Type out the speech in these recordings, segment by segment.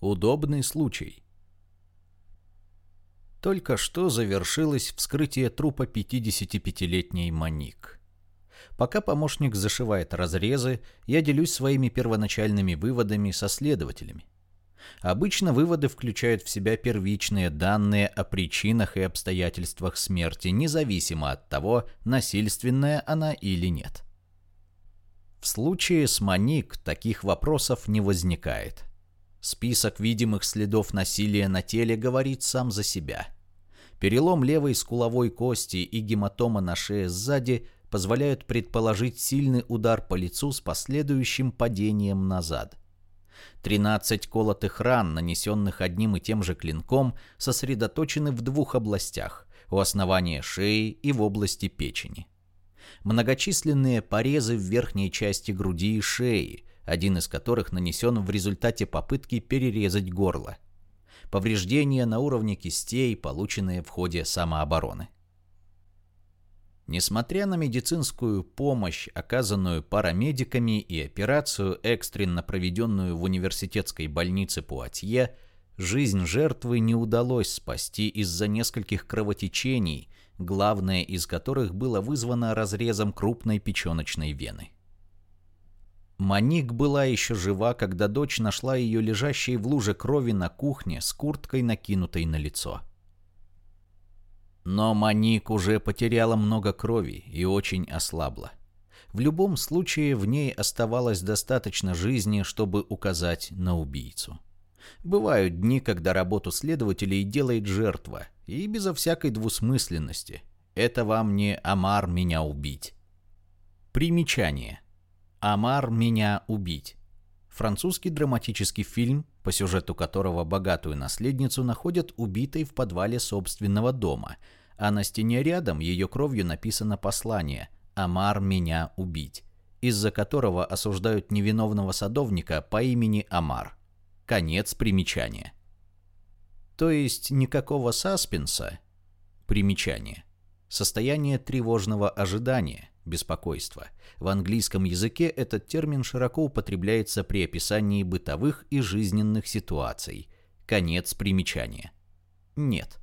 Удобный случай. Только что завершилось вскрытие трупа 55-летней Маник. Пока помощник зашивает разрезы, я делюсь своими первоначальными выводами со следователями. Обычно выводы включают в себя первичные данные о причинах и обстоятельствах смерти, независимо от того, насильственная она или нет. В случае с Маник таких вопросов не возникает. Список видимых следов насилия на теле говорит сам за себя. Перелом левой скуловой кости и гематома на шее сзади позволяют предположить сильный удар по лицу с последующим падением назад. 13 колотых ран, нанесенных одним и тем же клинком, сосредоточены в двух областях – у основания шеи и в области печени. Многочисленные порезы в верхней части груди и шеи, один из которых нанесен в результате попытки перерезать горло. Повреждения на уровне кистей, полученные в ходе самообороны. Несмотря на медицинскую помощь, оказанную парамедиками и операцию, экстренно проведенную в университетской больнице Пуатье, жизнь жертвы не удалось спасти из-за нескольких кровотечений, главное из которых было вызвано разрезом крупной печеночной вены. Маник была еще жива, когда дочь нашла ее лежащей в луже крови на кухне с курткой, накинутой на лицо. Но Маник уже потеряла много крови и очень ослабла. В любом случае в ней оставалось достаточно жизни, чтобы указать на убийцу. Бывают дни, когда работу следователей делает жертва, и безо всякой двусмысленности. Это вам не «Амар меня убить». Примечание. «Амар меня убить». Французский драматический фильм, по сюжету которого богатую наследницу находят убитой в подвале собственного дома, а на стене рядом ее кровью написано послание «Амар меня убить», из-за которого осуждают невиновного садовника по имени Амар. Конец примечания. То есть никакого саспенса. Примечание. Состояние тревожного ожидания, беспокойства. В английском языке этот термин широко употребляется при описании бытовых и жизненных ситуаций. Конец примечания. Нет.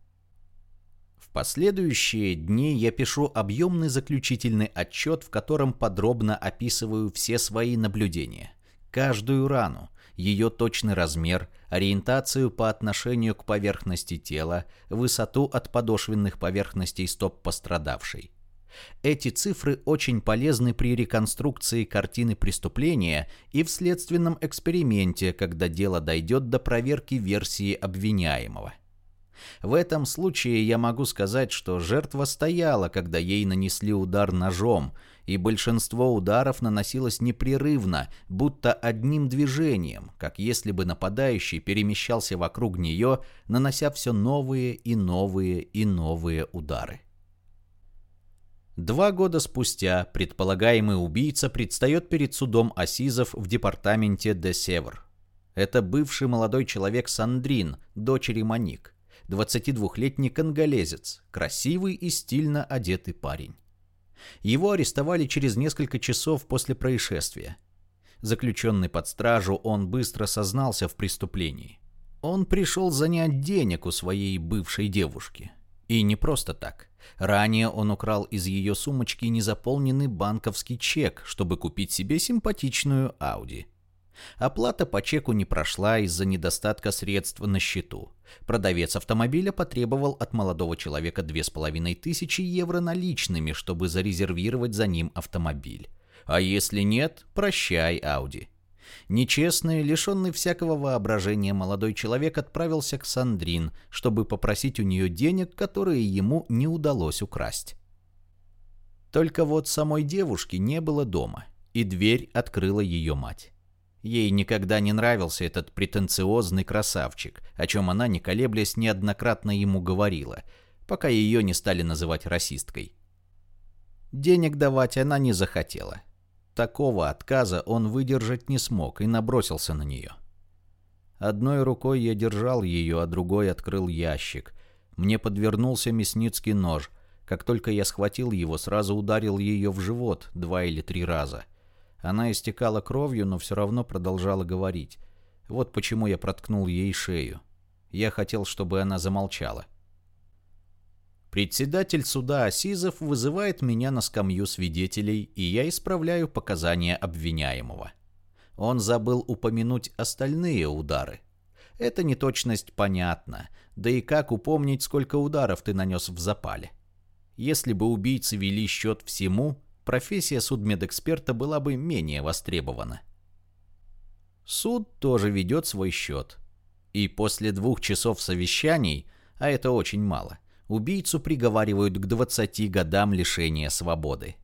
В последующие дни я пишу объемный заключительный отчет, в котором подробно описываю все свои наблюдения. Каждую рану, ее точный размер, ориентацию по отношению к поверхности тела, высоту от подошвенных поверхностей стоп пострадавшей. Эти цифры очень полезны при реконструкции картины преступления и в следственном эксперименте, когда дело дойдет до проверки версии обвиняемого. В этом случае я могу сказать, что жертва стояла, когда ей нанесли удар ножом, и большинство ударов наносилось непрерывно, будто одним движением, как если бы нападающий перемещался вокруг нее, нанося все новые и новые и новые удары. Два года спустя предполагаемый убийца предстает перед судом Асизов в департаменте де Севр. Это бывший молодой человек Сандрин, дочери Маник, 22-летний конголезец, красивый и стильно одетый парень. Его арестовали через несколько часов после происшествия. Заключенный под стражу, он быстро сознался в преступлении. Он пришел занять денег у своей бывшей девушки. И не просто так. Ранее он украл из ее сумочки незаполненный банковский чек, чтобы купить себе симпатичную Ауди. Оплата по чеку не прошла из-за недостатка средств на счету. Продавец автомобиля потребовал от молодого человека 2500 евро наличными, чтобы зарезервировать за ним автомобиль. А если нет, прощай, Ауди. Нечестный, лишенный всякого воображения молодой человек отправился к Сандрин, чтобы попросить у нее денег, которые ему не удалось украсть. Только вот самой девушки не было дома, и дверь открыла ее мать. Ей никогда не нравился этот претенциозный красавчик, о чем она, не колеблясь, неоднократно ему говорила, пока ее не стали называть расисткой. Денег давать она не захотела. Такого отказа он выдержать не смог и набросился на нее. Одной рукой я держал ее, а другой открыл ящик. Мне подвернулся мясницкий нож. Как только я схватил его, сразу ударил ее в живот два или три раза — она истекала кровью, но все равно продолжала говорить. Вот почему я проткнул ей шею. Я хотел, чтобы она замолчала. Председатель суда Асизов вызывает меня на скамью свидетелей, и я исправляю показания обвиняемого. Он забыл упомянуть остальные удары. Эта неточность понятна, да и как упомнить, сколько ударов ты нанес в запале. Если бы убийцы вели счет всему, профессия судмедэксперта была бы менее востребована. Суд тоже ведет свой счет. И после двух часов совещаний, а это очень мало, убийцу приговаривают к 20 годам лишения свободы.